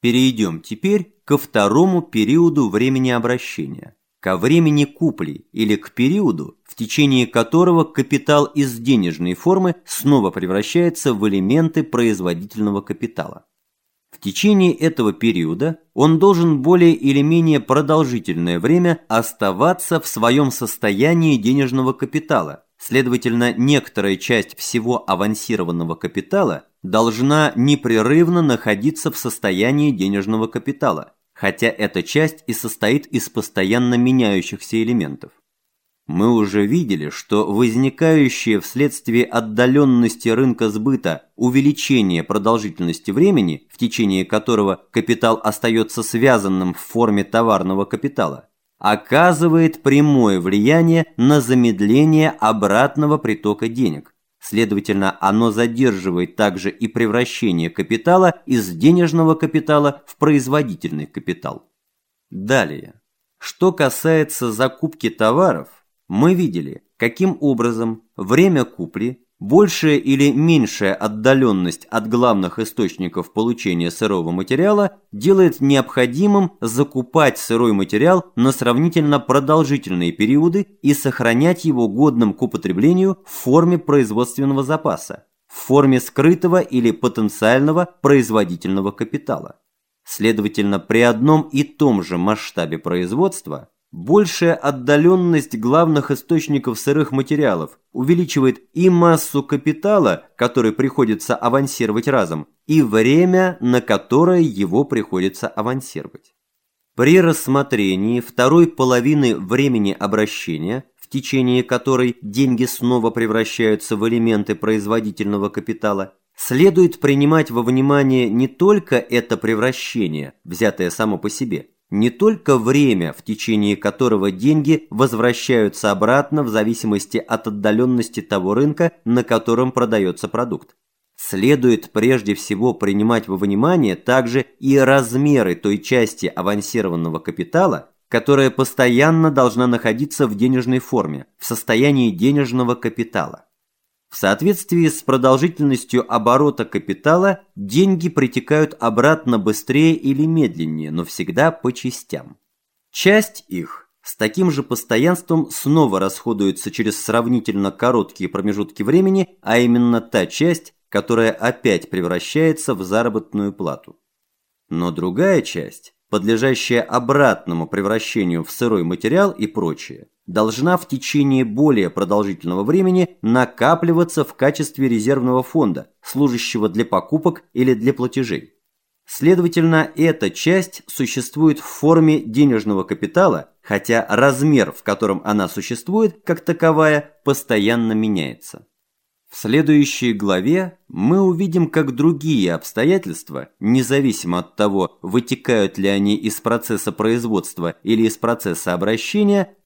Перейдем теперь ко второму периоду времени обращения, ко времени купли или к периоду, в течение которого капитал из денежной формы снова превращается в элементы производительного капитала. В течение этого периода он должен более или менее продолжительное время оставаться в своем состоянии денежного капитала. Следовательно, некоторая часть всего авансированного капитала должна непрерывно находиться в состоянии денежного капитала, хотя эта часть и состоит из постоянно меняющихся элементов. Мы уже видели, что возникающее вследствие отдаленности рынка сбыта увеличение продолжительности времени, в течение которого капитал остается связанным в форме товарного капитала, оказывает прямое влияние на замедление обратного притока денег. Следовательно, оно задерживает также и превращение капитала из денежного капитала в производительный капитал. Далее. Что касается закупки товаров, мы видели, каким образом время купли, большая или меньшая отдаленность от главных источников получения сырого материала делает необходимым закупать сырой материал на сравнительно продолжительные периоды и сохранять его годным к употреблению в форме производственного запаса, в форме скрытого или потенциального производительного капитала. Следовательно, при одном и том же масштабе производства Большая отдаленность главных источников сырых материалов увеличивает и массу капитала, который приходится авансировать разом, и время, на которое его приходится авансировать. При рассмотрении второй половины времени обращения, в течение которой деньги снова превращаются в элементы производительного капитала, следует принимать во внимание не только это превращение, взятое само по себе, не только время, в течение которого деньги возвращаются обратно в зависимости от отдаленности того рынка, на котором продается продукт. Следует прежде всего принимать во внимание также и размеры той части авансированного капитала, которая постоянно должна находиться в денежной форме, в состоянии денежного капитала. В соответствии с продолжительностью оборота капитала деньги притекают обратно быстрее или медленнее, но всегда по частям. Часть их с таким же постоянством снова расходуется через сравнительно короткие промежутки времени, а именно та часть, которая опять превращается в заработную плату. Но другая часть, подлежащая обратному превращению в сырой материал и прочее, должна в течение более продолжительного времени накапливаться в качестве резервного фонда, служащего для покупок или для платежей. Следовательно, эта часть существует в форме денежного капитала, хотя размер, в котором она существует, как таковая, постоянно меняется. В следующей главе мы увидим, как другие обстоятельства, независимо от того, вытекают ли они из процесса производства или из процесса обращения,